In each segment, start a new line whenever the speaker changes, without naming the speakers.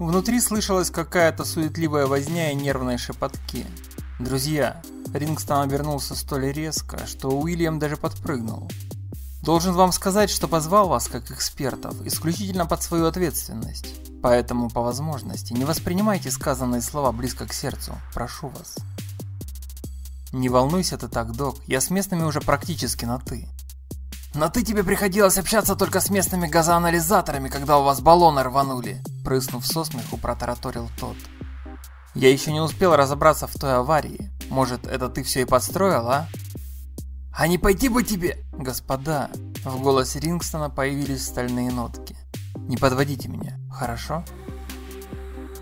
Внутри слышалась какая-то суетливая возня и нервные шепотки. «Друзья!» Рингстон обернулся столь резко, что Уильям даже подпрыгнул. «Должен вам сказать, что позвал вас, как экспертов, исключительно под свою ответственность. Поэтому, по возможности, не воспринимайте сказанные слова близко к сердцу. Прошу вас». «Не волнуйся ты так, док, я с местными уже практически на «ты».
«Но ты тебе приходилось общаться только с местными газоанализаторами, когда у вас баллоны рванули!» Прыснув со смеху, протараторил тот.
«Я еще не успел разобраться в той аварии. Может, это ты все и подстроил, а?»
«А не пойти бы тебе...»
«Господа!» В голосе Рингстона появились стальные нотки. «Не подводите меня, хорошо?»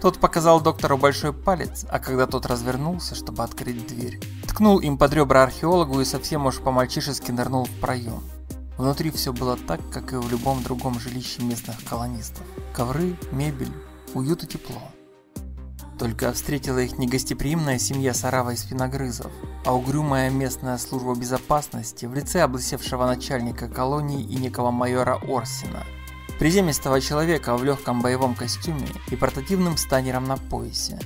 Тот показал доктору большой палец, а когда тот развернулся, чтобы открыть дверь, ткнул им под ребра археологу и совсем уж по-мальчишески нырнул в проем. Внутри все было так, как и в любом другом жилище местных колонистов. Ковры, мебель, уют и тепло. Только встретила их не гостеприимная семья Сарава и спиногрызов, а угрюмая местная служба безопасности в лице облысевшего начальника колонии и некого майора Орсина. Приземистого человека в легком боевом костюме и портативным станером на поясе.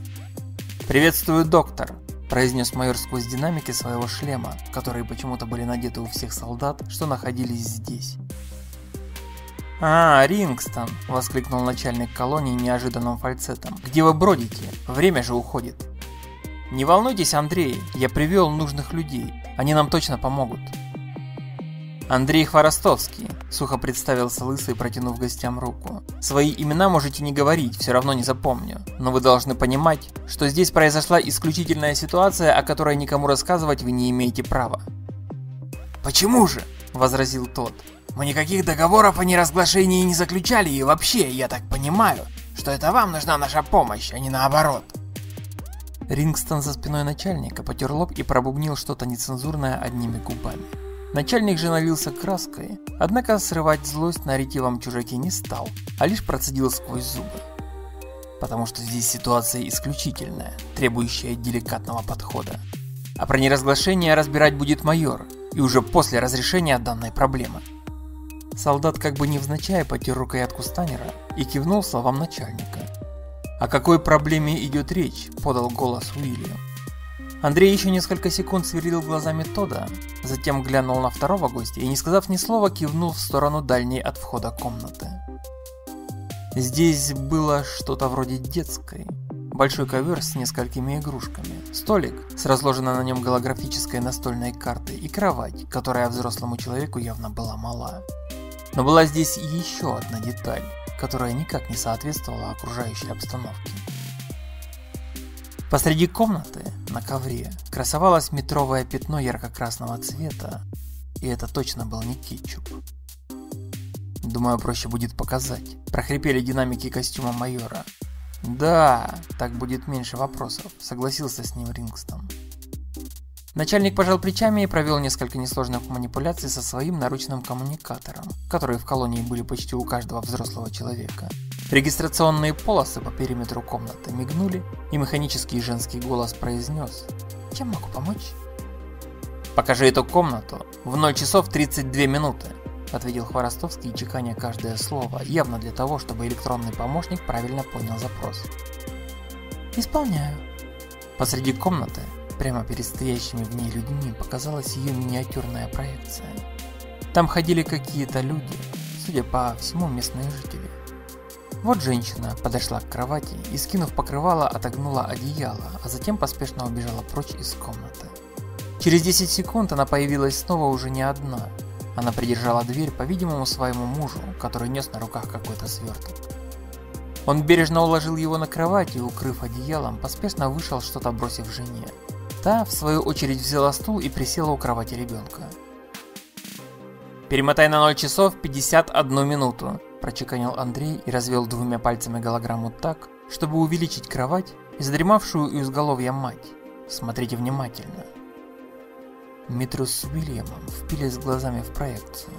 «Приветствую, доктор!» Произнес майор сквозь динамики своего шлема, которые почему-то были надеты у всех солдат, что находились здесь. «А, Рингстон!» – воскликнул начальник колонии неожиданным фальцетом. «Где вы бродите? Время же уходит!» «Не волнуйтесь, Андрей, я привел нужных людей. Они нам точно помогут». «Андрей Хворостовский», – сухо представился Лысый, протянув гостям руку. «Свои имена можете не говорить, все равно не запомню. Но вы должны понимать, что здесь произошла исключительная ситуация, о которой никому рассказывать вы не имеете права».
«Почему же?» – возразил тот. «Мы никаких договоров о неразглашении не заключали, и вообще, я так понимаю, что это вам нужна наша помощь, а не наоборот».
Рингстон за спиной начальника потер лоб и пробубнил что-то нецензурное одними губами. Начальник же налился краской, однако срывать злость на ретивом чужаке не стал, а лишь процедил сквозь зубы. Потому что здесь ситуация исключительная, требующая деликатного подхода. А про неразглашение разбирать будет майор, и уже после разрешения данной проблемы. Солдат как бы невзначай потер рукоятку станера и кивнул словам начальника. «О какой проблеме идет речь?» – подал голос Уильям. Андрей еще несколько секунд сверлил глазами Тода, затем глянул на второго гостя и, не сказав ни слова, кивнул в сторону дальней от входа комнаты. Здесь было что-то вроде детской. Большой ковер с несколькими игрушками, столик с разложенной на нем голографической настольной картой и кровать, которая взрослому человеку явно была мала. Но была здесь еще одна деталь, которая никак не соответствовала окружающей обстановке. Посреди комнаты, на ковре, красовалось метровое пятно ярко-красного цвета, и это точно был не кетчуп. Думаю, проще будет показать. Прохрипели динамики костюма майора. Да, так будет меньше вопросов, согласился с ним Рингстон. Начальник пожал плечами и провел несколько несложных манипуляций со своим наручным коммуникатором, которые в колонии были почти у каждого взрослого человека. Регистрационные полосы по периметру комнаты мигнули, и механический женский голос произнес «Чем могу помочь?» «Покажи эту комнату в 0 часов 32 минуты», ответил Хворостовский, чеканя каждое слово, явно для того, чтобы электронный помощник правильно понял запрос. «Исполняю». Посреди комнаты, прямо перед стоящими в ней людьми, показалась ее миниатюрная проекция. Там ходили какие-то люди, судя по всему местные жители. Вот женщина подошла к кровати и, скинув покрывало, отогнула одеяло, а затем поспешно убежала прочь из комнаты. Через 10 секунд она появилась снова уже не одна. Она придержала дверь, по-видимому, своему мужу, который нес на руках какой-то сверток. Он бережно уложил его на кровать и, укрыв одеялом, поспешно вышел, что-то бросив жене. Та, в свою очередь, взяла стул и присела у кровати ребенка. «Перемотай на 0 часов 51 минуту», прочеканил Андрей и развел двумя пальцами голограмму так, чтобы увеличить кровать и задремавшую у изголовья мать. Смотрите внимательно. Митрус с Уильямом впились глазами в проекцию.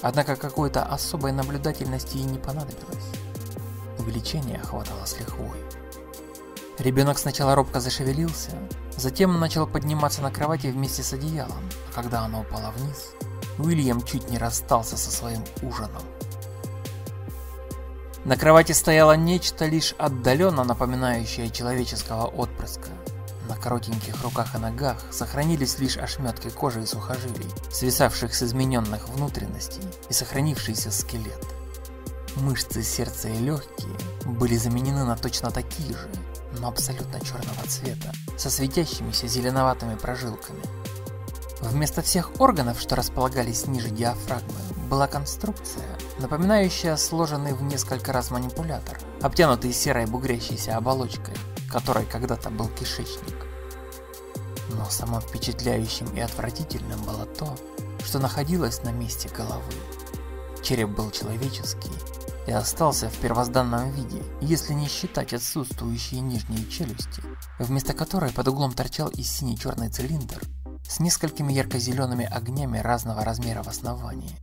Однако какой-то особой наблюдательности ей не понадобилось. Увеличение хватало с лихвой. Ребенок сначала робко зашевелился, затем начал подниматься на кровати вместе с одеялом, а когда оно упало вниз, Уильям чуть не расстался со своим ужином. На кровати стояло нечто лишь отдаленно напоминающее человеческого отпрыска. На коротеньких руках и ногах сохранились лишь ошметки кожи и сухожилий, свисавших с измененных внутренностей и сохранившийся скелет. Мышцы сердца и легкие были заменены на точно такие же, но абсолютно черного цвета, со светящимися зеленоватыми прожилками. Вместо всех органов, что располагались ниже диафрагмы, была конструкция, напоминающая сложенный в несколько раз манипулятор, обтянутый серой бугрящейся оболочкой, которой когда-то был кишечник. Но самым впечатляющим и отвратительным было то, что находилось на месте головы. Череп был человеческий, и остался в первозданном виде, если не считать отсутствующие нижние челюсти, вместо которой под углом торчал и синий-черный цилиндр с несколькими ярко-зелеными огнями разного размера в основании.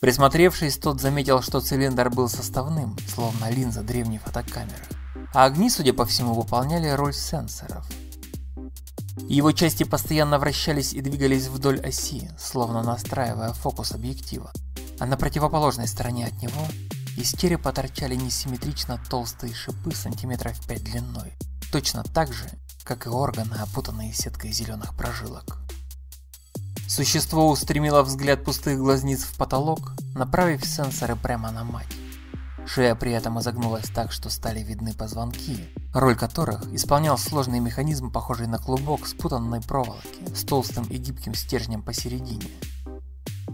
Присмотревшись, тот заметил, что цилиндр был составным, словно линза древней фотокамеры, а огни, судя по всему, выполняли роль сенсоров. Его части постоянно вращались и двигались вдоль оси, словно настраивая фокус объектива а на противоположной стороне от него из черепа торчали несимметрично толстые шипы сантиметров 5 длиной, точно так же, как и органы, опутанные сеткой зеленых прожилок. Существо устремило взгляд пустых глазниц в потолок, направив сенсоры прямо на мать. Шея при этом изогнулась так, что стали видны позвонки, роль которых исполнял сложный механизм, похожий на клубок спутанной проволоки с толстым и гибким стержнем посередине.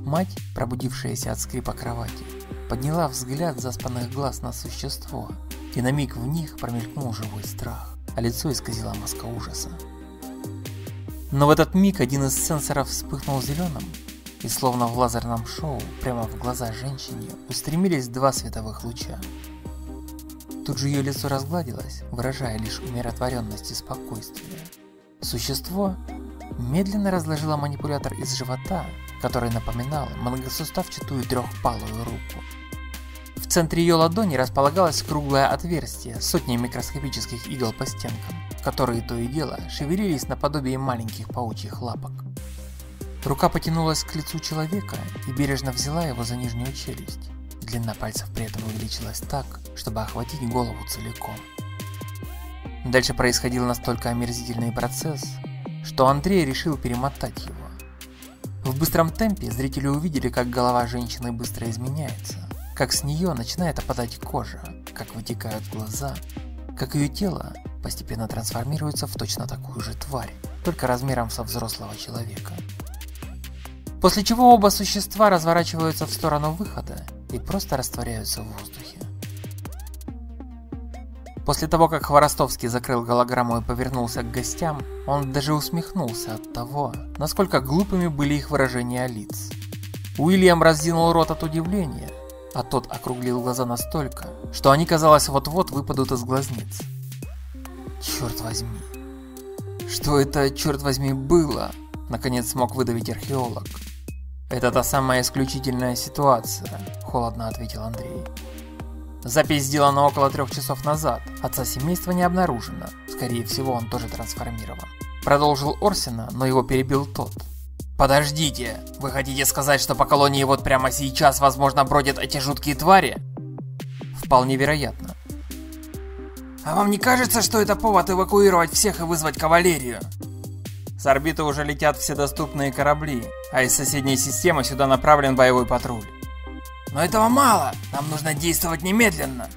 Мать, пробудившаяся от скрипа кровати, подняла взгляд заспанных глаз на существо, и на миг в них промелькнул живой страх, а лицо исказило маска ужаса. Но в этот миг один из сенсоров вспыхнул зеленым, и словно в лазерном шоу, прямо в глаза женщине устремились два световых луча. Тут же ее лицо разгладилось, выражая лишь умиротворенность и спокойствие. Существо медленно разложило манипулятор из живота который напоминал многосуставчатую трехпалую руку. В центре ее ладони располагалось круглое отверстие с сотней микроскопических игл по стенкам, которые то и дело шевелились наподобие маленьких паучьих лапок. Рука потянулась к лицу человека и бережно взяла его за нижнюю челюсть. Длина пальцев при этом увеличилась так, чтобы охватить голову целиком. Дальше происходил настолько омерзительный процесс, что Андрей решил перемотать его. В быстром темпе зрители увидели, как голова женщины быстро изменяется, как с нее начинает опадать кожа, как вытекают глаза, как ее тело постепенно трансформируется в точно такую же тварь, только размером со взрослого человека. После чего оба существа разворачиваются в сторону выхода и просто растворяются в воздухе. После того, как Хворостовский закрыл голограмму и повернулся к гостям, он даже усмехнулся от того, насколько глупыми были их выражения лиц. Уильям раздвинул рот от удивления, а тот округлил глаза настолько, что они, казалось, вот-вот выпадут из глазниц. Черт возьми. Что это, черт возьми, было? Наконец смог выдавить археолог. Это та самая исключительная ситуация, холодно ответил Андрей. Запись сделана около трех часов назад. Отца семейства не обнаружено. Скорее всего, он тоже трансформирован. Продолжил Орсина, но его перебил тот. Подождите, вы хотите сказать, что по колонии вот прямо сейчас, возможно, бродят эти жуткие твари? Вполне вероятно. А вам не кажется, что это повод эвакуировать всех и вызвать кавалерию? С орбиты уже летят все доступные корабли, а из соседней системы сюда направлен боевой патруль. Но этого мало, нам нужно действовать немедленно.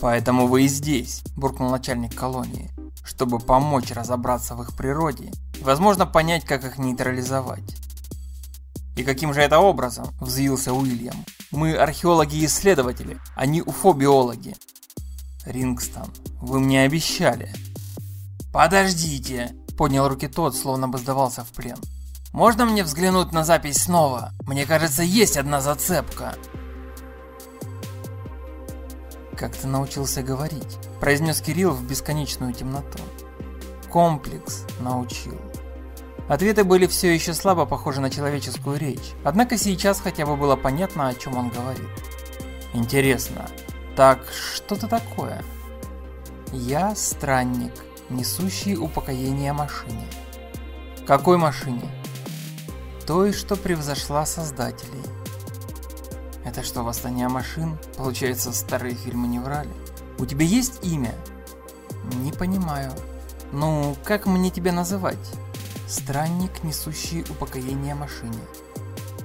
Поэтому вы и здесь, буркнул начальник колонии, чтобы помочь разобраться в их природе и, возможно, понять, как их нейтрализовать. И каким же это образом? Взвился Уильям. Мы археологи и исследователи, а не уфобиологи. Рингстон, вы мне обещали. Подождите, поднял руки тот, словно бы сдавался в плен. Можно мне взглянуть на запись снова? Мне кажется, есть одна зацепка. Как ты научился говорить? Произнес Кирилл в бесконечную темноту. Комплекс научил. Ответы были все еще слабо похожи на человеческую речь, однако сейчас хотя бы было понятно, о чем он говорит. Интересно, так что ты такое? Я странник, несущий упокоение машине. Какой машине? Той, что превзошла создателей. Это что, восстание машин? Получается, старые фильмы не врали? У тебя есть имя? Не понимаю. Ну, как мне тебя называть? Странник, несущий упокоение машине.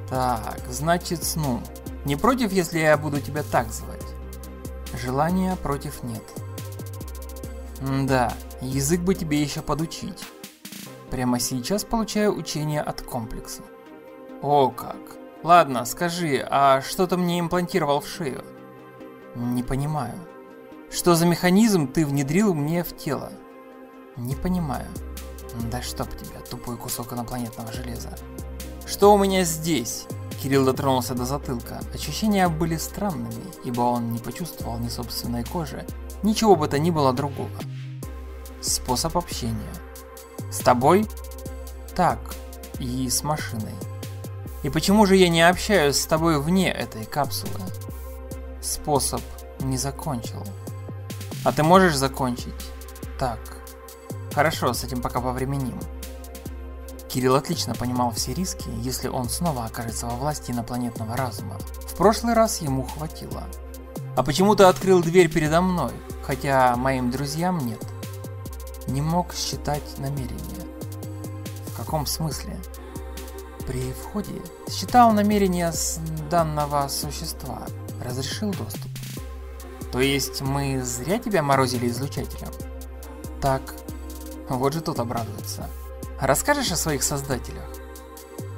Так, значит, сну. Не против, если я буду тебя так звать? Желания против нет. М да, язык бы тебе еще подучить. Прямо сейчас получаю учение от комплекса. О как. Ладно, скажи, а что ты мне имплантировал в шею? Не понимаю. Что за механизм ты внедрил мне в тело? Не понимаю. Да чтоб тебя, тупой кусок инопланетного железа. Что у меня здесь? Кирилл дотронулся до затылка. Ощущения были странными, ибо он не почувствовал ни собственной кожи, ничего бы то ни было другого. Способ общения. С тобой? Так. И с машиной. И почему же я не общаюсь с тобой вне этой капсулы? Способ не закончил. А ты можешь закончить? Так. Хорошо, с этим пока повременим. Кирилл отлично понимал все риски, если он снова окажется во власти инопланетного разума. В прошлый раз ему хватило. А почему ты открыл дверь передо мной, хотя моим друзьям нет? Не мог считать намерения. В каком смысле? При входе считал намерения данного существа, разрешил доступ. То есть мы зря тебя морозили излучателем? Так, вот же тут обрадуется. Расскажешь о своих создателях?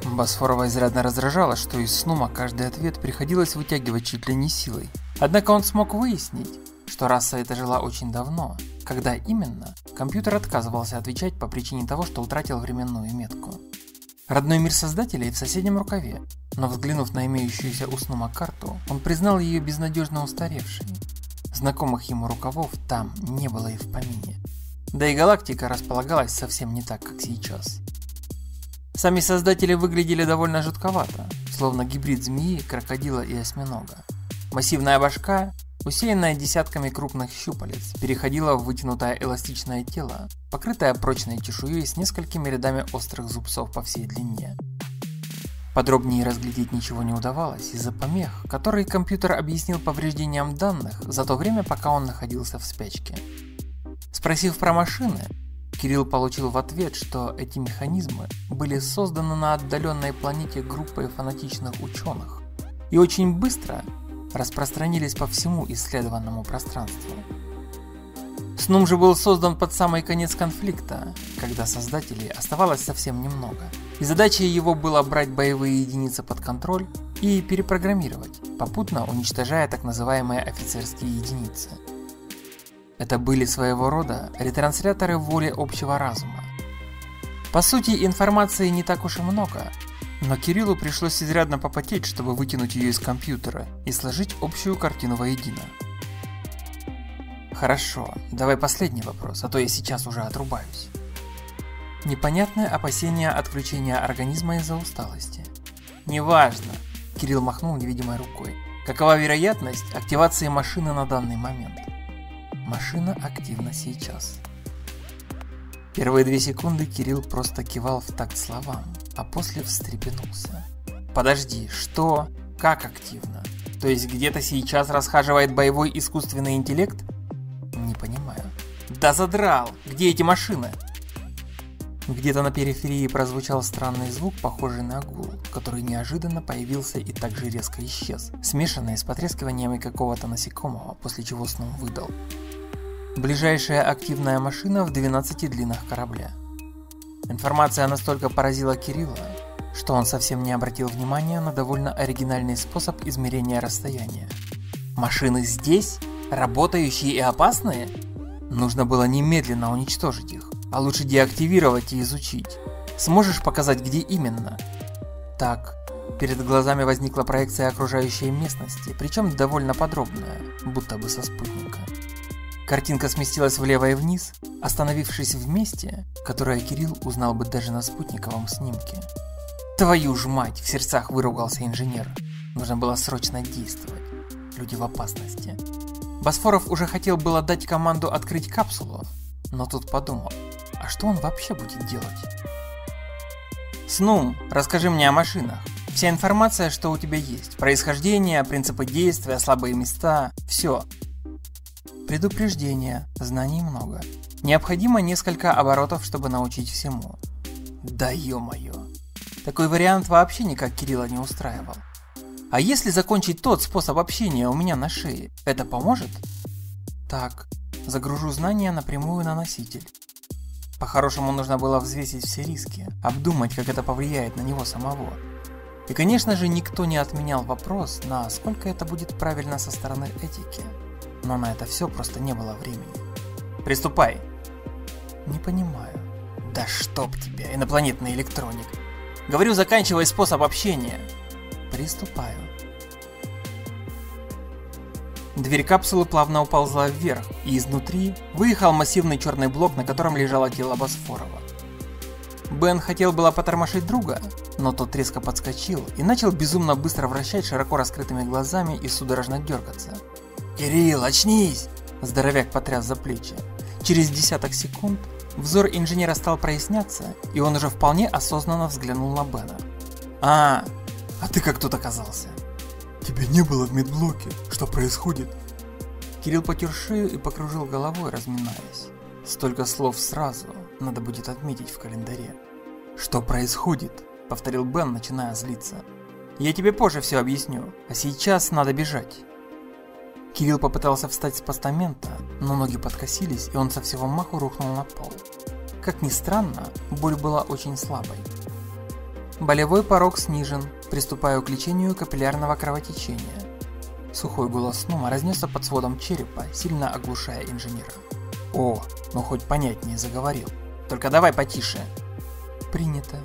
Босфорова изрядно раздражала, что из Снума каждый ответ приходилось вытягивать чуть ли не силой. Однако он смог выяснить, что раса эта жила очень давно, когда именно компьютер отказывался отвечать по причине того, что утратил временную метку. Родной мир создателей в соседнем рукаве, но взглянув на имеющуюся у Снума карту, он признал ее безнадежно устаревшей. Знакомых ему рукавов там не было и в помине. Да и галактика располагалась совсем не так, как сейчас. Сами создатели выглядели довольно жутковато, словно гибрид змеи, крокодила и осьминога. Массивная башка, усеянная десятками крупных щупалец, переходила в вытянутое эластичное тело, покрытое прочной чешуей с несколькими рядами острых зубцов по всей длине. Подробнее разглядеть ничего не удавалось из-за помех, которые компьютер объяснил повреждением данных за то время, пока он находился в спячке. Спросив про машины, Кирилл получил в ответ, что эти механизмы были созданы на отдаленной планете группой фанатичных ученых и очень быстро распространились по всему исследованному пространству. Снум же был создан под самый конец конфликта, когда создателей оставалось совсем немного, и задачей его было брать боевые единицы под контроль и перепрограммировать, попутно уничтожая так называемые офицерские единицы – это были своего рода ретрансляторы воли общего разума. По сути, информации не так уж и много, но Кириллу пришлось изрядно попотеть, чтобы вытянуть ее из компьютера и сложить общую картину воедино. Хорошо, давай последний вопрос, а то я сейчас уже отрубаюсь. Непонятное опасение отключения организма из-за усталости. Неважно, Кирилл махнул невидимой рукой. Какова вероятность активации машины на данный момент? Машина активна сейчас. Первые две секунды Кирилл просто кивал в такт словам, а после встрепенулся. Подожди, что? Как активно? То есть где-то сейчас расхаживает боевой искусственный интеллект? Не понимаю. Да задрал! Где эти машины? Где-то на периферии прозвучал странный звук, похожий на гул, который неожиданно появился и также резко исчез, смешанный с потрескиваниями какого-то насекомого, после чего снова выдал. Ближайшая активная машина в 12 длинах корабля. Информация настолько поразила Кирилла, что он совсем не обратил внимания на довольно оригинальный способ измерения расстояния. Машины здесь? Работающие и опасные? Нужно было немедленно уничтожить их, а лучше деактивировать и изучить. Сможешь показать, где именно? Так, перед глазами возникла проекция окружающей местности, причем довольно подробная, будто бы со спутника. Картинка сместилась влево и вниз, остановившись в месте, которое Кирилл узнал бы даже на спутниковом снимке. «Твою ж мать!» – в сердцах выругался инженер. Нужно было срочно действовать. Люди в опасности. Босфоров уже хотел было дать команду открыть капсулу, но тут подумал, а что он вообще будет делать? «Снум, расскажи мне о машинах. Вся информация, что у тебя есть. Происхождение, принципы действия, слабые места. Все. Предупреждение. Знаний много. Необходимо несколько оборотов, чтобы научить всему. Да ё-моё. Такой вариант вообще никак Кирилла не устраивал. А если закончить тот способ общения у меня на шее, это поможет? Так, загружу знания напрямую на носитель. По-хорошему нужно было взвесить все риски, обдумать, как это повлияет на него самого. И конечно же никто не отменял вопрос, насколько это будет правильно со стороны этики. Но на это все просто не было времени. Приступай. Не понимаю. Да чтоб тебя, инопланетный электроник. Говорю, заканчивай способ общения. Приступаю. Дверь капсулы плавно уползла вверх, и изнутри выехал массивный черный блок, на котором лежало тело Босфорова. Бен хотел было потормошить друга, но тот резко подскочил и начал безумно быстро вращать широко раскрытыми глазами и судорожно дергаться. «Кирилл, очнись!» Здоровяк потряс за плечи. Через десяток секунд взор инженера стал проясняться, и он уже вполне осознанно взглянул на Бена. «А, а ты как тут оказался?»
Тебя не было в медблоке. Что происходит?
Кирилл потер шею и покружил головой, разминаясь. Столько слов сразу, надо будет отметить в календаре. «Что происходит?» – повторил Бен, начиная злиться. «Я тебе позже все объясню, а сейчас надо бежать». Кирилл попытался встать с постамента, но ноги подкосились, и он со всего маху рухнул на пол. Как ни странно, боль была очень слабой. Болевой порог снижен, приступаю к лечению капиллярного кровотечения. Сухой голос Снума разнесся под сводом черепа, сильно оглушая инженера. О, ну хоть понятнее заговорил. Только давай потише. Принято.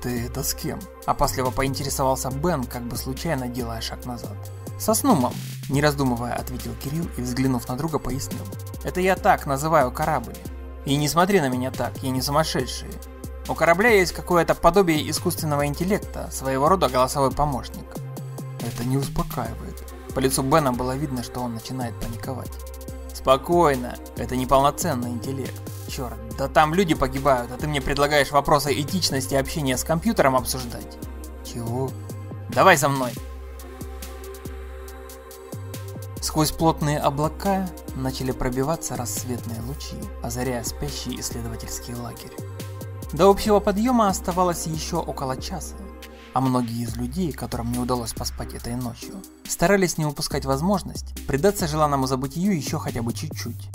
Ты это с кем? Опасливо поинтересовался Бен, как бы случайно делая шаг назад. Со Снумом, не раздумывая, ответил Кирилл и, взглянув на друга, пояснил. Это я так называю корабль. И не смотри на меня так, я не сумасшедший. У корабля есть какое-то подобие искусственного интеллекта, своего рода голосовой помощник. Это не успокаивает. По лицу Бена было видно, что он начинает паниковать. Спокойно, это не полноценный интеллект. Черт, да там люди погибают, а ты мне предлагаешь вопросы этичности общения с компьютером обсуждать. Чего? Давай за мной. Сквозь плотные облака начали пробиваться рассветные лучи, озаряя спящий исследовательский лагерь. До общего подъема оставалось еще около часа, а многие из людей, которым не удалось поспать этой ночью, старались не упускать возможность предаться желанному забытию еще хотя бы чуть-чуть.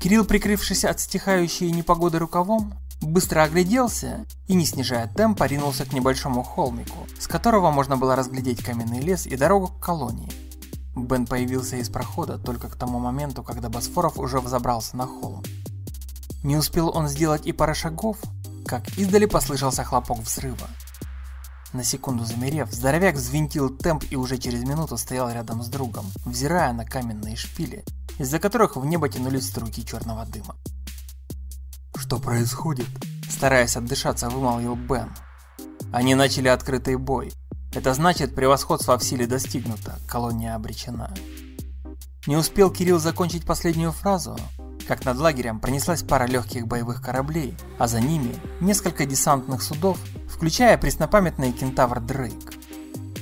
Кирилл, прикрывшись от стихающей непогоды рукавом, быстро огляделся и, не снижая темпа, ринулся к небольшому холмику, с которого можно было разглядеть каменный лес и дорогу к колонии. Бен появился из прохода только к тому моменту, когда Босфоров уже взобрался на холм. Не успел он сделать и пары шагов, как издали послышался хлопок взрыва. На секунду замерев, здоровяк взвинтил темп и уже через минуту стоял рядом с другом, взирая на каменные шпили, из-за которых в небо тянулись струйки черного дыма.
«Что происходит?»
Стараясь отдышаться, вымолвил Бен. Они начали открытый бой. Это значит, превосходство в силе достигнуто, колония обречена. Не успел Кирилл закончить последнюю фразу, как над лагерем пронеслась пара легких боевых кораблей, а за ними несколько десантных судов, включая преснопамятный кентавр Дрейк.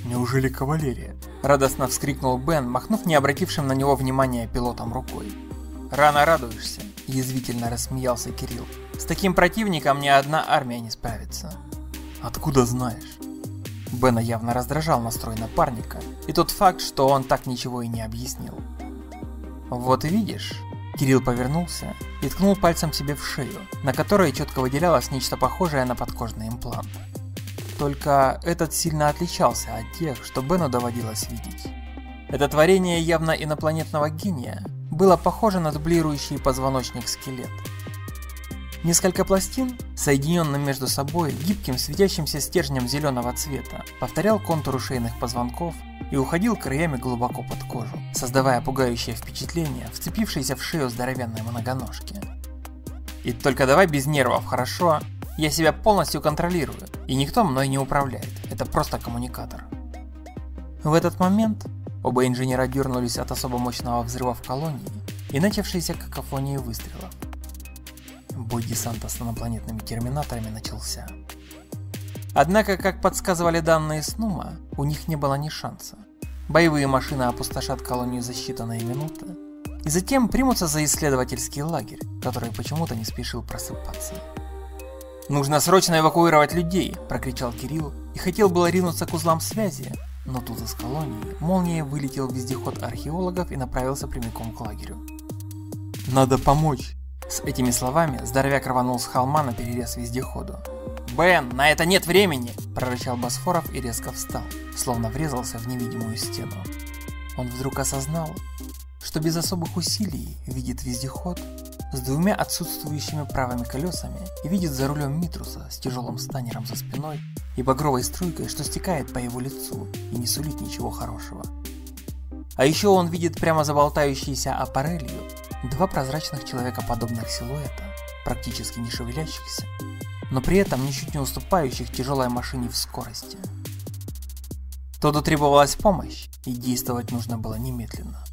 «Неужели кавалерия?»
– радостно вскрикнул Бен, махнув не обратившим на него внимания пилотом рукой. «Рано радуешься», – язвительно рассмеялся Кирилл. «С таким противником ни одна армия не справится».
«Откуда знаешь?»
Бена явно раздражал настрой напарника и тот факт, что он так ничего и не объяснил. «Вот видишь», Кирилл повернулся и ткнул пальцем себе в шею, на которой четко выделялось нечто похожее на подкожный имплант. Только этот сильно отличался от тех, что Бену доводилось видеть. Это творение явно инопланетного гения было похоже на дублирующий позвоночник скелет. Несколько пластин, соединенных между собой гибким светящимся стержнем зеленого цвета, повторял контуры шейных позвонков и уходил краями глубоко под кожу, создавая пугающее впечатление, вцепившееся в шею здоровенной многоножки. И только давай без нервов, хорошо? Я себя полностью контролирую, и никто мной не управляет, это просто коммуникатор. В этот момент оба инженера дернулись от особо мощного взрыва в колонии и начавшейся какофонии выстрелов. Бой десанта с инопланетными терминаторами начался. Однако, как подсказывали данные Снума, у них не было ни шанса. Боевые машины опустошат колонию за считанные минуты, и затем примутся за исследовательский лагерь, который почему-то не спешил просыпаться. «Нужно срочно эвакуировать людей!» – прокричал Кирилл и хотел было ринуться к узлам связи, но тут из колонии молнией вылетел вездеход археологов и направился прямиком к лагерю.
«Надо помочь!»
С этими словами здоровяк рванул с холма на перерез вездеходу. «Бен, на это нет времени!» – прорычал Босфоров и резко встал, словно врезался в невидимую стену. Он вдруг осознал, что без особых усилий видит вездеход с двумя отсутствующими правыми колесами и видит за рулем Митруса с тяжелым станером за спиной и багровой струйкой, что стекает по его лицу и не сулит ничего хорошего. А еще он видит прямо за болтающейся аппарелью два прозрачных человекоподобных силуэта, практически не шевелящихся, но при этом ничуть не уступающих тяжелой машине в скорости. Тоду требовалась помощь, и действовать нужно было немедленно.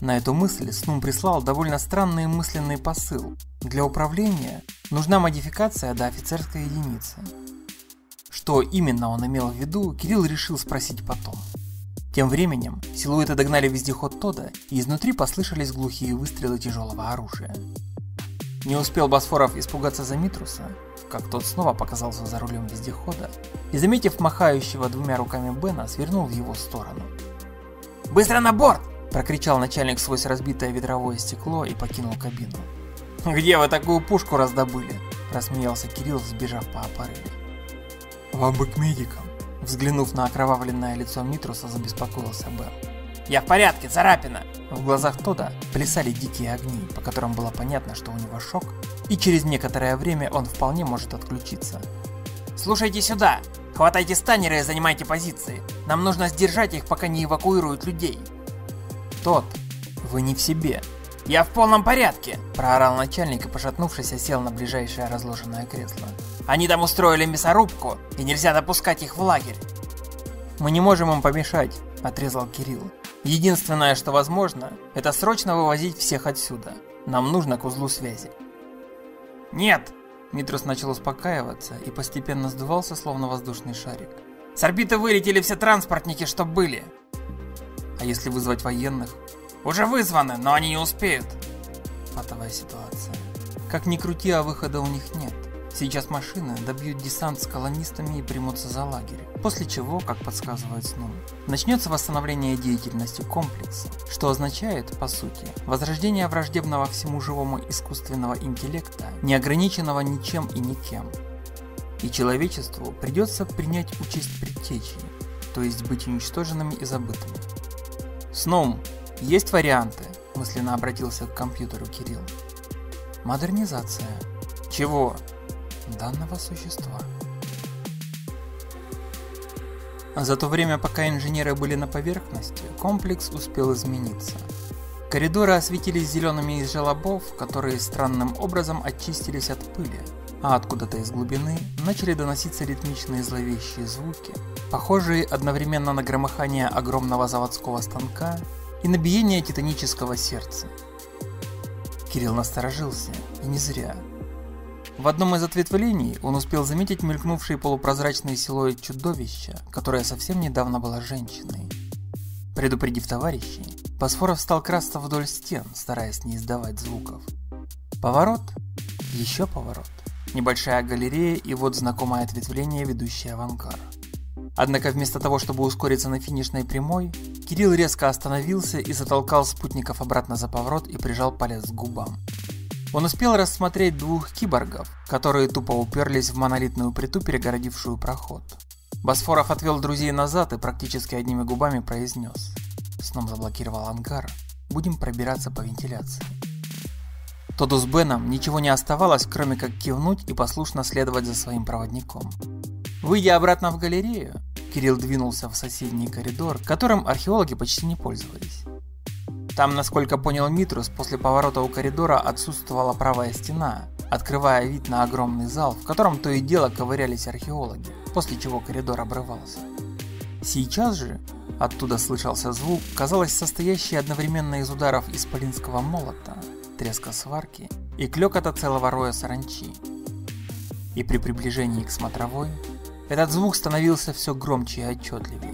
На эту мысль Снум прислал довольно странный мысленный посыл. Для управления нужна модификация до офицерской единицы. Что именно он имел в виду, Кирилл решил спросить потом. Тем временем силуэты догнали вездеход Тода, и изнутри послышались глухие выстрелы тяжелого оружия. Не успел Босфоров испугаться за Митруса, как тот снова показался за рулем вездехода и, заметив махающего двумя руками Бена, свернул в его сторону.
«Быстро на борт!»
Прокричал начальник сквозь разбитое ветровое стекло и покинул кабину. «Где вы такую пушку раздобыли?» Рассмеялся Кирилл, сбежав по аппарели.
«Вам бы к медикам!»
Взглянув на окровавленное лицо Митруса, забеспокоился Бен.
«Я в порядке, царапина!»
В глазах Тода плясали дикие огни, по которым было понятно, что у него шок, и через некоторое время он вполне может отключиться.
«Слушайте сюда! Хватайте станеры и занимайте позиции! Нам нужно сдержать их, пока не эвакуируют людей!»
«Тот, вы не в себе!»
«Я в полном порядке!»
– проорал начальник и, пошатнувшись, сел на ближайшее разложенное кресло.
«Они там устроили мясорубку, и нельзя допускать их в лагерь!»
«Мы не можем им помешать!» – отрезал Кирилл. «Единственное, что возможно, это срочно вывозить всех отсюда. Нам нужно к узлу связи».
«Нет!»
Митрос начал успокаиваться и постепенно сдувался, словно воздушный шарик.
«С орбиты вылетели все транспортники, что были.
А если вызвать военных?
Уже вызваны, но они не успеют.
Патовая ситуация. Как ни крути, а выхода у них нет. Сейчас машины добьют десант с колонистами и примутся за лагерь. После чего, как подсказывает Снум, начнется восстановление деятельности комплекса, что означает, по сути, возрождение враждебного всему живому искусственного интеллекта, не ограниченного ничем и никем. И человечеству придется принять участь предтечи, то есть быть уничтоженными и забытыми. Сном, есть варианты? Мысленно обратился к компьютеру Кирилл. Модернизация. Чего? Данного существа. За то время, пока инженеры были на поверхности, комплекс успел измениться. Коридоры осветились зелеными из желобов, которые странным образом очистились от пыли, а откуда-то из глубины начали доноситься ритмичные зловещие звуки, похожие одновременно на громыхание огромного заводского станка и на биение титанического сердца. Кирилл насторожился, и не зря. В одном из ответвлений он успел заметить мелькнувший полупрозрачный силуэт чудовища, которое совсем недавно было женщиной. Предупредив товарищей, Босфоров стал красться вдоль стен, стараясь не издавать звуков. Поворот, еще поворот, небольшая галерея и вот знакомое ответвление, ведущее в ангар. Однако вместо того, чтобы ускориться на финишной прямой, Кирилл резко остановился и затолкал спутников обратно за поворот и прижал палец к губам. Он успел рассмотреть двух киборгов, которые тупо уперлись в монолитную плиту, перегородившую проход. Босфоров отвел друзей назад и практически одними губами произнес. Сном заблокировал ангар. Будем пробираться по вентиляции. Тоду с Беном ничего не оставалось, кроме как кивнуть и послушно следовать за своим проводником. Выйдя обратно в галерею, Кирилл двинулся в соседний коридор, которым археологи почти не пользовались. Там, насколько понял Митрус, после поворота у коридора отсутствовала правая стена, открывая вид на огромный зал, в котором то и дело ковырялись археологи, после чего коридор обрывался. Сейчас же оттуда слышался звук, казалось состоящий одновременно из ударов исполинского молота, треска сварки и клёкота целого роя саранчи. И при приближении к смотровой этот звук становился все громче и отчетливее.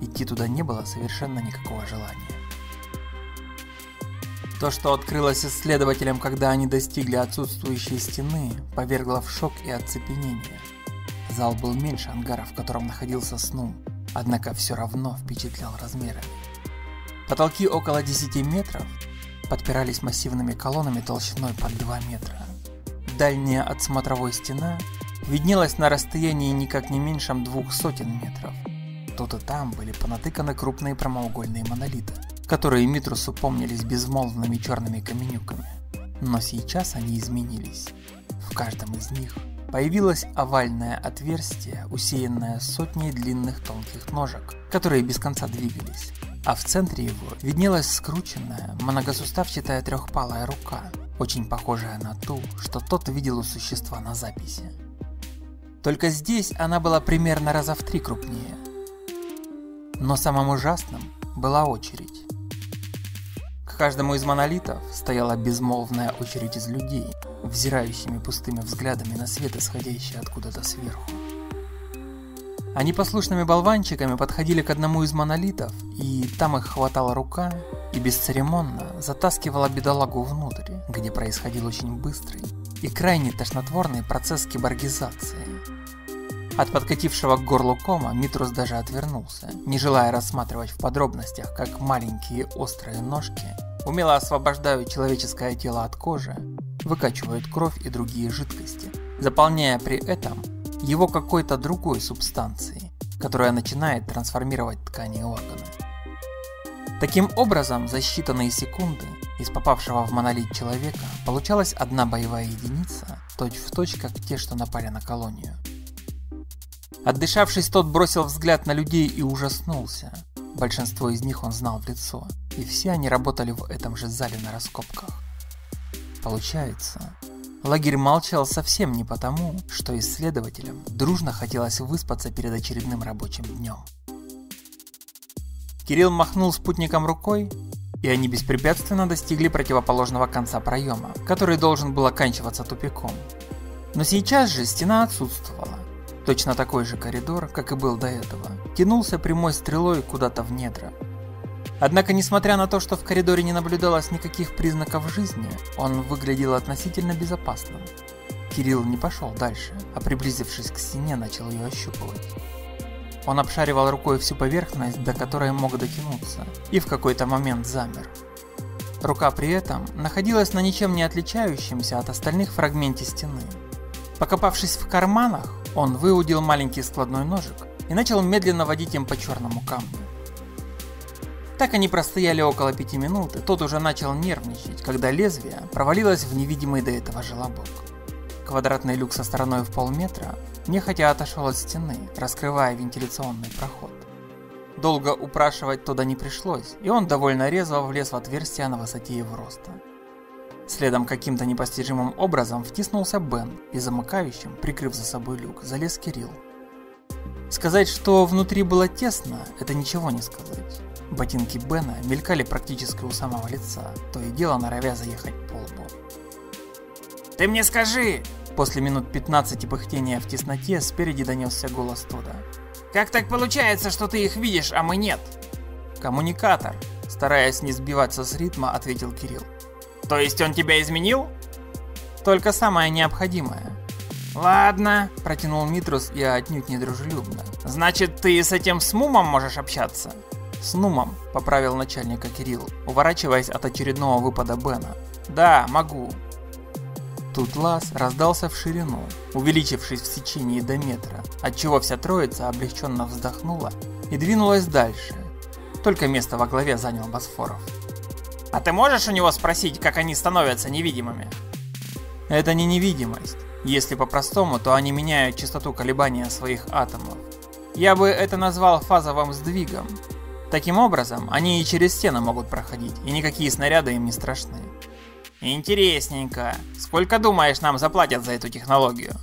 Идти туда не было совершенно никакого желания. То, что открылось исследователям, когда они достигли отсутствующей стены, повергло в шок и оцепенение. Зал был меньше ангара, в котором находился Сну, однако все равно впечатлял размерами. Потолки около 10 метров подпирались массивными колоннами толщиной под 2 метра. Дальняя от смотровой стена виднелась на расстоянии никак не меньшем двух сотен метров. Тут и там были понатыканы крупные прямоугольные монолиты, которые Митрусу помнились безмолвными черными каменюками. Но сейчас они изменились. В каждом из них появилось овальное отверстие, усеянное сотней длинных тонких ножек, которые без конца двигались. А в центре его виднелась скрученная, многосуставчатая трехпалая рука, очень похожая на ту, что тот видел у существа на записи. Только здесь она была примерно раза в три крупнее. Но самым ужасным была очередь. К каждому из монолитов стояла безмолвная очередь из людей, взирающими пустыми взглядами на свет, исходящий откуда-то сверху. Они послушными болванчиками подходили к одному из монолитов, и там их хватала рука и бесцеремонно затаскивала бедолагу внутрь, где происходил очень быстрый и крайне тошнотворный процесс киборгизации. От подкатившего к горлу кома Митрус даже отвернулся, не желая рассматривать в подробностях, как маленькие острые ножки умело освобождают человеческое тело от кожи, выкачивают кровь и другие жидкости, заполняя при этом его какой-то другой субстанцией, которая начинает трансформировать ткани и органы. Таким образом, за считанные секунды из попавшего в монолит человека получалась одна боевая единица, точь-в-точь, точь, как те, что напали на колонию. Отдышавшись, тот бросил взгляд на людей и ужаснулся. Большинство из них он знал в лицо, и все они работали в этом же зале на раскопках. Получается, лагерь молчал совсем не потому, что исследователям дружно хотелось выспаться перед очередным рабочим днем. Кирилл махнул спутником рукой, и они беспрепятственно достигли противоположного конца проема, который должен был оканчиваться тупиком. Но сейчас же стена отсутствовала, Точно такой же коридор, как и был до этого, тянулся прямой стрелой куда-то в недра. Однако, несмотря на то, что в коридоре не наблюдалось никаких признаков жизни, он выглядел относительно безопасным. Кирилл не пошел дальше, а приблизившись к стене, начал ее ощупывать. Он обшаривал рукой всю поверхность, до которой мог дотянуться, и в какой-то момент замер. Рука при этом находилась на ничем не отличающемся от остальных фрагменте стены. Покопавшись в карманах, он выудил маленький складной ножик и начал медленно водить им по черному камню. Так они простояли около пяти минут, и тот уже начал нервничать, когда лезвие провалилось в невидимый до этого желобок. Квадратный люк со стороной в полметра нехотя отошел от стены, раскрывая вентиляционный проход. Долго упрашивать туда не пришлось, и он довольно резво влез в отверстие на высоте его роста. Следом каким-то непостижимым образом втиснулся Бен и замыкающим, прикрыв за собой люк, залез Кирилл. Сказать, что внутри было тесно, это ничего не сказать. Ботинки Бена мелькали практически у самого лица, то и дело норовя заехать по лбу.
«Ты мне скажи!»
После минут 15 пыхтения в тесноте спереди донесся голос Тода.
«Как так получается, что ты их видишь, а мы нет?»
«Коммуникатор», стараясь не сбиваться с ритма, ответил Кирилл.
То есть он тебя изменил?
Только самое необходимое.
Ладно,
протянул Митрус и отнюдь недружелюбно.
Значит, ты с этим Смумом можешь общаться?
С Нумом, поправил начальника Кирилл, уворачиваясь от очередного выпада Бена.
Да, могу.
Тут лаз раздался в ширину, увеличившись в сечении до метра, отчего вся троица облегченно вздохнула и двинулась дальше. Только место во главе занял Босфоров.
А ты можешь у него спросить, как они становятся невидимыми?
Это не невидимость. Если по-простому, то они меняют частоту колебания своих атомов. Я бы это назвал фазовым сдвигом. Таким образом, они и через стены могут проходить, и никакие снаряды им не страшны.
Интересненько. Сколько думаешь нам заплатят за эту технологию?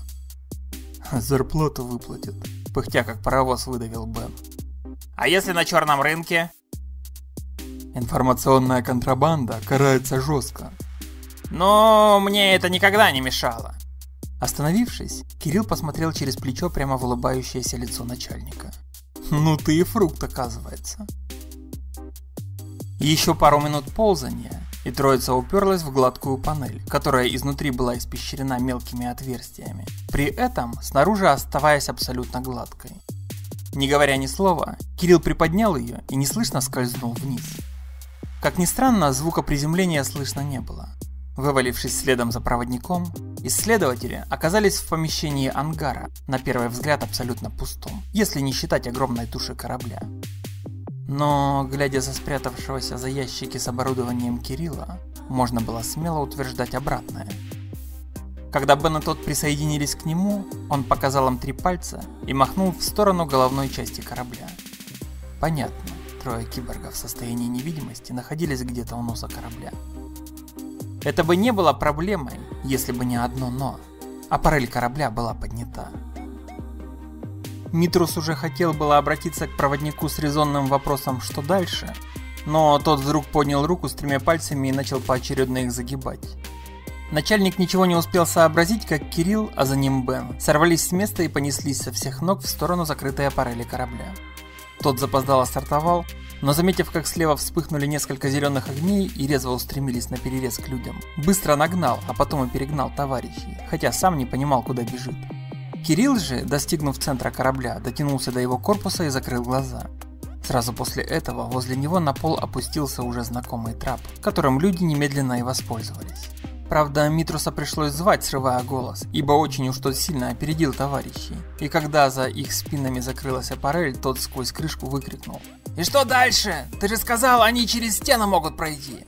Зарплату выплатят.
Пыхтя как паровоз выдавил Бен.
А если на черном рынке?
Информационная контрабанда карается жестко.
Но мне это никогда не мешало.
Остановившись, Кирилл посмотрел через плечо прямо в улыбающееся лицо начальника. «Ну ты и фрукт, оказывается». Еще пару минут ползания, и троица уперлась в гладкую панель, которая изнутри была испещрена мелкими отверстиями, при этом снаружи оставаясь абсолютно гладкой. Не говоря ни слова, Кирилл приподнял ее и неслышно скользнул вниз. Как ни странно, звука приземления слышно не было. Вывалившись следом за проводником, исследователи оказались в помещении ангара, на первый взгляд абсолютно пустом, если не считать огромной туши корабля. Но, глядя за спрятавшегося за ящики с оборудованием Кирилла, можно было смело утверждать обратное. Когда Бен и тот присоединились к нему, он показал им три пальца и махнул в сторону головной части корабля. Понятно, трое киборгов в состоянии невидимости находились где-то у носа корабля. Это бы не было проблемой, если бы не одно «но». Аппарель корабля была поднята. Митрус уже хотел было обратиться к проводнику с резонным вопросом «что дальше?», но тот вдруг поднял руку с тремя пальцами и начал поочередно их загибать. Начальник ничего не успел сообразить, как Кирилл, а за ним Бен, сорвались с места и понеслись со всех ног в сторону закрытой аппарели корабля. Тот запоздало стартовал, но заметив, как слева вспыхнули несколько зеленых огней и резво устремились на перерез к людям, быстро нагнал, а потом и перегнал товарищей, хотя сам не понимал, куда бежит. Кирилл же, достигнув центра корабля, дотянулся до его корпуса и закрыл глаза. Сразу после этого возле него на пол опустился уже знакомый трап, которым люди немедленно и воспользовались. Правда, Митруса пришлось звать, срывая голос, ибо очень уж тот сильно опередил товарищей. И когда за их спинами закрылась аппарель, тот сквозь крышку выкрикнул.
«И что дальше? Ты же сказал, они через стену могут пройти!»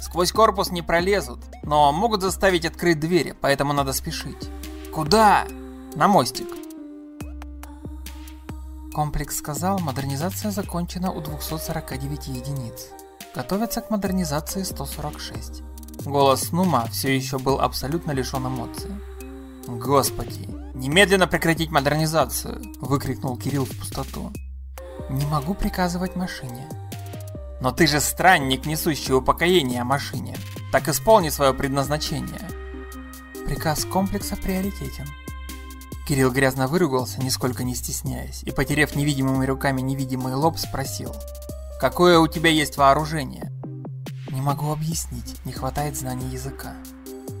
Сквозь корпус не пролезут, но могут заставить открыть двери, поэтому надо спешить.
«Куда?»
«На мостик».
Комплекс сказал, модернизация закончена у 249 единиц. Готовятся к модернизации 146.
Голос Нума все еще был абсолютно лишен эмоций. «Господи, немедленно прекратить модернизацию!» – выкрикнул Кирилл в пустоту.
«Не могу приказывать машине».
«Но ты же странник, несущий упокоение машине. Так исполни свое предназначение».
«Приказ комплекса приоритетен».
Кирилл грязно выругался, нисколько не стесняясь, и, потеряв невидимыми руками невидимый лоб, спросил. «Какое у тебя есть вооружение?»
Не могу объяснить, не хватает знаний языка.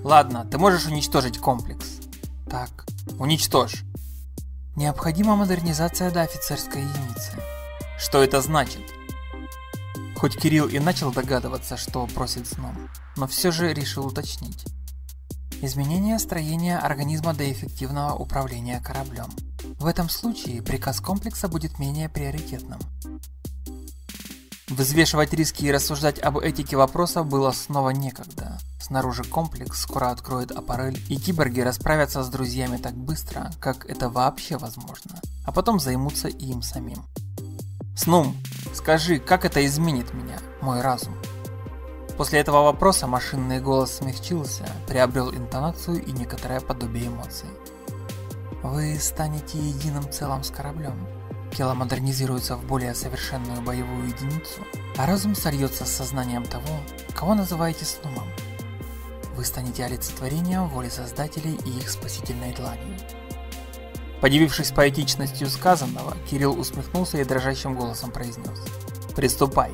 Ладно, ты можешь уничтожить комплекс.
Так.
Уничтожь.
Необходима модернизация до офицерской единицы.
Что это значит? Хоть Кирилл и начал догадываться, что просит сном, но все же решил уточнить.
Изменение строения организма до эффективного управления кораблем. В этом случае приказ комплекса будет менее приоритетным.
Взвешивать риски и рассуждать об этике вопроса было снова некогда. Снаружи комплекс скоро откроет аппарель, и киборги расправятся с друзьями так быстро, как это вообще возможно, а потом займутся им самим. Снум, скажи, как это изменит меня, мой разум? После этого вопроса машинный голос смягчился, приобрел интонацию и некоторое подобие эмоций.
Вы станете единым целым с кораблем. Тело модернизируется в более совершенную боевую единицу, а разум сольется с сознанием того, кого называете снумом. Вы станете олицетворением воли Создателей и их спасительной дланью.
Подивившись поэтичностью сказанного, Кирилл усмехнулся и дрожащим голосом произнес «Приступай».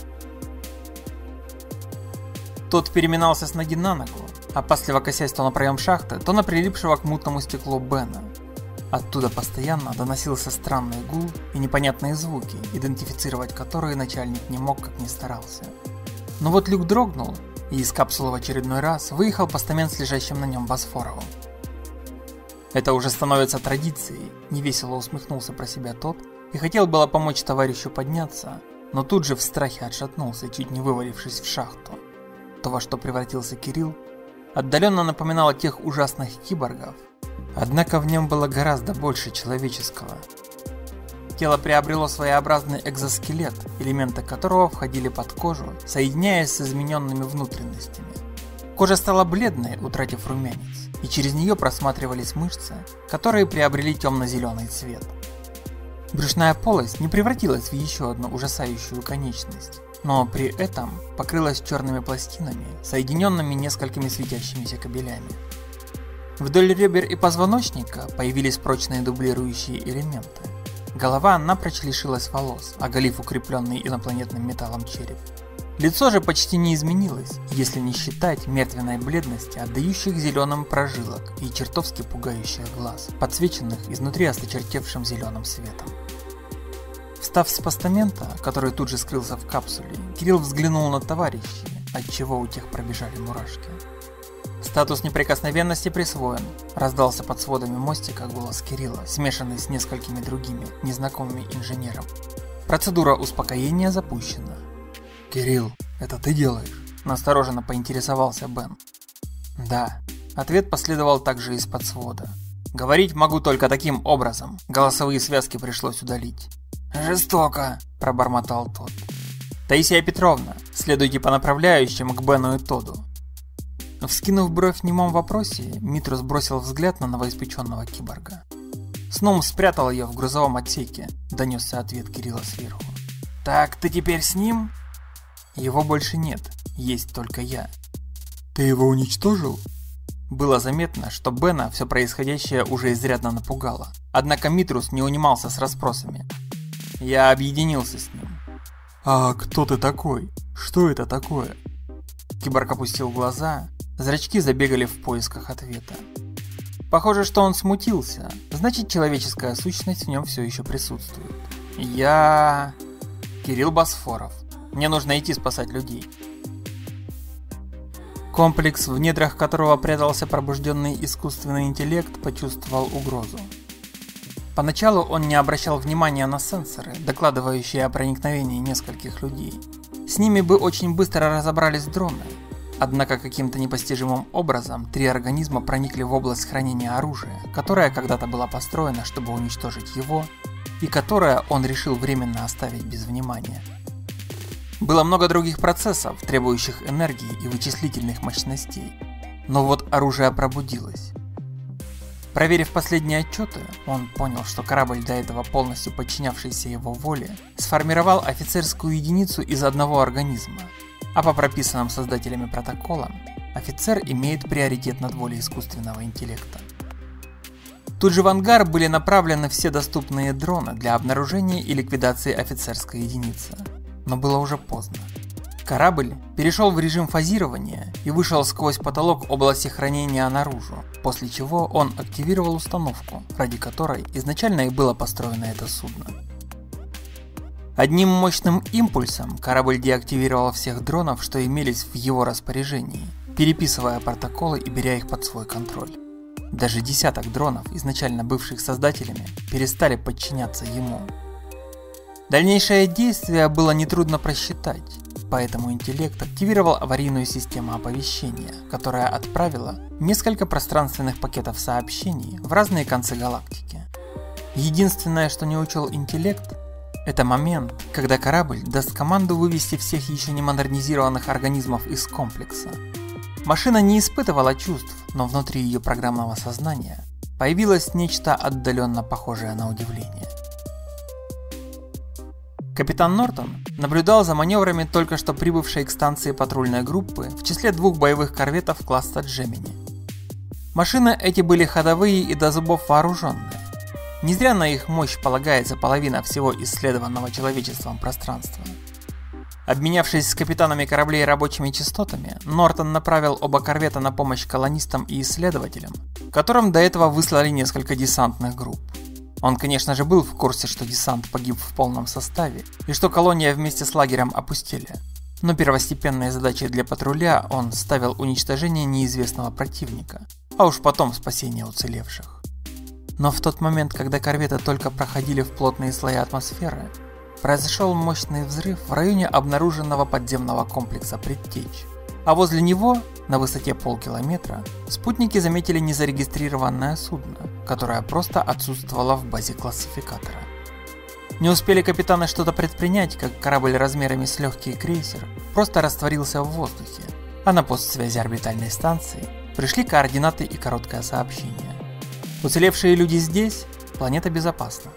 Тот переминался с ноги на ногу, опасливо косясь то на проем шахты, то на прилипшего к мутному стеклу Бена, Оттуда постоянно доносился странный гул и непонятные звуки, идентифицировать которые начальник не мог, как ни старался. Но вот люк дрогнул, и из капсулы в очередной раз выехал постамент с лежащим на нем Босфоровым. Это уже становится традицией, невесело усмехнулся про себя тот и хотел было помочь товарищу подняться, но тут же в страхе отшатнулся, чуть не вывалившись в шахту. То, во что превратился Кирилл, отдаленно напоминало тех ужасных киборгов, Однако в нем было гораздо больше человеческого. Тело приобрело своеобразный экзоскелет, элементы которого входили под кожу, соединяясь с измененными внутренностями. Кожа стала бледной, утратив румянец, и через нее просматривались мышцы, которые приобрели темно-зеленый цвет. Брюшная полость не превратилась в еще одну ужасающую конечность, но при этом покрылась черными пластинами, соединенными несколькими светящимися кабелями. Вдоль ребер и позвоночника появились прочные дублирующие элементы. Голова напрочь лишилась волос, оголив укрепленный инопланетным металлом череп. Лицо же почти не изменилось, если не считать мертвенной бледности, отдающих зеленым прожилок и чертовски пугающих глаз, подсвеченных изнутри осточертевшим зеленым светом. Встав с постамента, который тут же скрылся в капсуле, Кирилл взглянул на товарищей, отчего у тех пробежали мурашки. Статус неприкосновенности присвоен, раздался под сводами мостика голос Кирилла, смешанный с несколькими другими, незнакомыми инженером. Процедура успокоения запущена.
«Кирилл, это ты делаешь?»
– настороженно поинтересовался Бен. «Да». Ответ последовал также из-под свода. «Говорить могу только таким образом. Голосовые связки пришлось удалить».
«Жестоко», – пробормотал тот.
«Таисия Петровна, следуйте по направляющим к Бену и Тоду. Вскинув бровь в немом вопросе, Митрус бросил взгляд на новоиспеченного киборга. Сном спрятал ее в грузовом отсеке, донесся ответ Кирилла сверху.
«Так ты теперь с ним?»
«Его больше нет, есть только я».
«Ты его уничтожил?»
Было заметно, что Бена все происходящее уже изрядно напугало. Однако Митрус не унимался с расспросами. Я объединился с ним.
«А кто ты такой? Что это такое?»
Киборг опустил глаза, Зрачки забегали в поисках ответа. Похоже, что он смутился, значит человеческая сущность в нем все еще присутствует. Я... Кирилл Босфоров. Мне нужно идти спасать людей. Комплекс, в недрах которого прятался пробужденный искусственный интеллект, почувствовал угрозу. Поначалу он не обращал внимания на сенсоры, докладывающие о проникновении нескольких людей. С ними бы очень быстро разобрались дроны, Однако каким-то непостижимым образом три организма проникли в область хранения оружия, которая когда-то была построена, чтобы уничтожить его, и которое он решил временно оставить без внимания. Было много других процессов, требующих энергии и вычислительных мощностей, но вот оружие пробудилось. Проверив последние отчеты, он понял, что корабль, до этого полностью подчинявшийся его воле, сформировал офицерскую единицу из одного организма – а по прописанным создателями протокола, офицер имеет приоритет над волей искусственного интеллекта. Тут же в ангар были направлены все доступные дроны для обнаружения и ликвидации офицерской единицы. Но было уже поздно. Корабль перешел в режим фазирования и вышел сквозь потолок области хранения наружу, после чего он активировал установку, ради которой изначально и было построено это судно. Одним мощным импульсом корабль деактивировал всех дронов, что имелись в его распоряжении, переписывая протоколы и беря их под свой контроль. Даже десяток дронов, изначально бывших создателями, перестали подчиняться ему. Дальнейшее действие было нетрудно просчитать, поэтому интеллект активировал аварийную систему оповещения, которая отправила несколько пространственных пакетов сообщений в разные концы галактики. Единственное, что не учел интеллект, это момент, когда корабль даст команду вывести всех еще не модернизированных организмов из комплекса. Машина не испытывала чувств, но внутри ее программного сознания появилось нечто отдаленно похожее на удивление. Капитан Нортон наблюдал за маневрами только что прибывшей к станции патрульной группы в числе двух боевых корветов класса Джемини. Машины эти были ходовые и до зубов вооруженные. Не зря на их мощь полагается половина всего исследованного человечеством пространства. Обменявшись с капитанами кораблей рабочими частотами, Нортон направил оба корвета на помощь колонистам и исследователям, которым до этого выслали несколько десантных групп. Он, конечно же, был в курсе, что десант погиб в полном составе, и что колония вместе с лагерем опустили. Но первостепенной задачей для патруля он ставил уничтожение неизвестного противника, а уж потом спасение уцелевших. Но в тот момент, когда корветы только проходили в плотные слои атмосферы, произошел мощный взрыв в районе обнаруженного подземного комплекса предтеч. А возле него, на высоте полкилометра, спутники заметили незарегистрированное судно, которое просто отсутствовало в базе классификатора. Не успели капитаны что-то предпринять, как корабль размерами с легкий крейсер просто растворился в воздухе, а на пост связи орбитальной станции пришли координаты и короткое сообщение. Уцелевшие люди здесь, планета безопасна.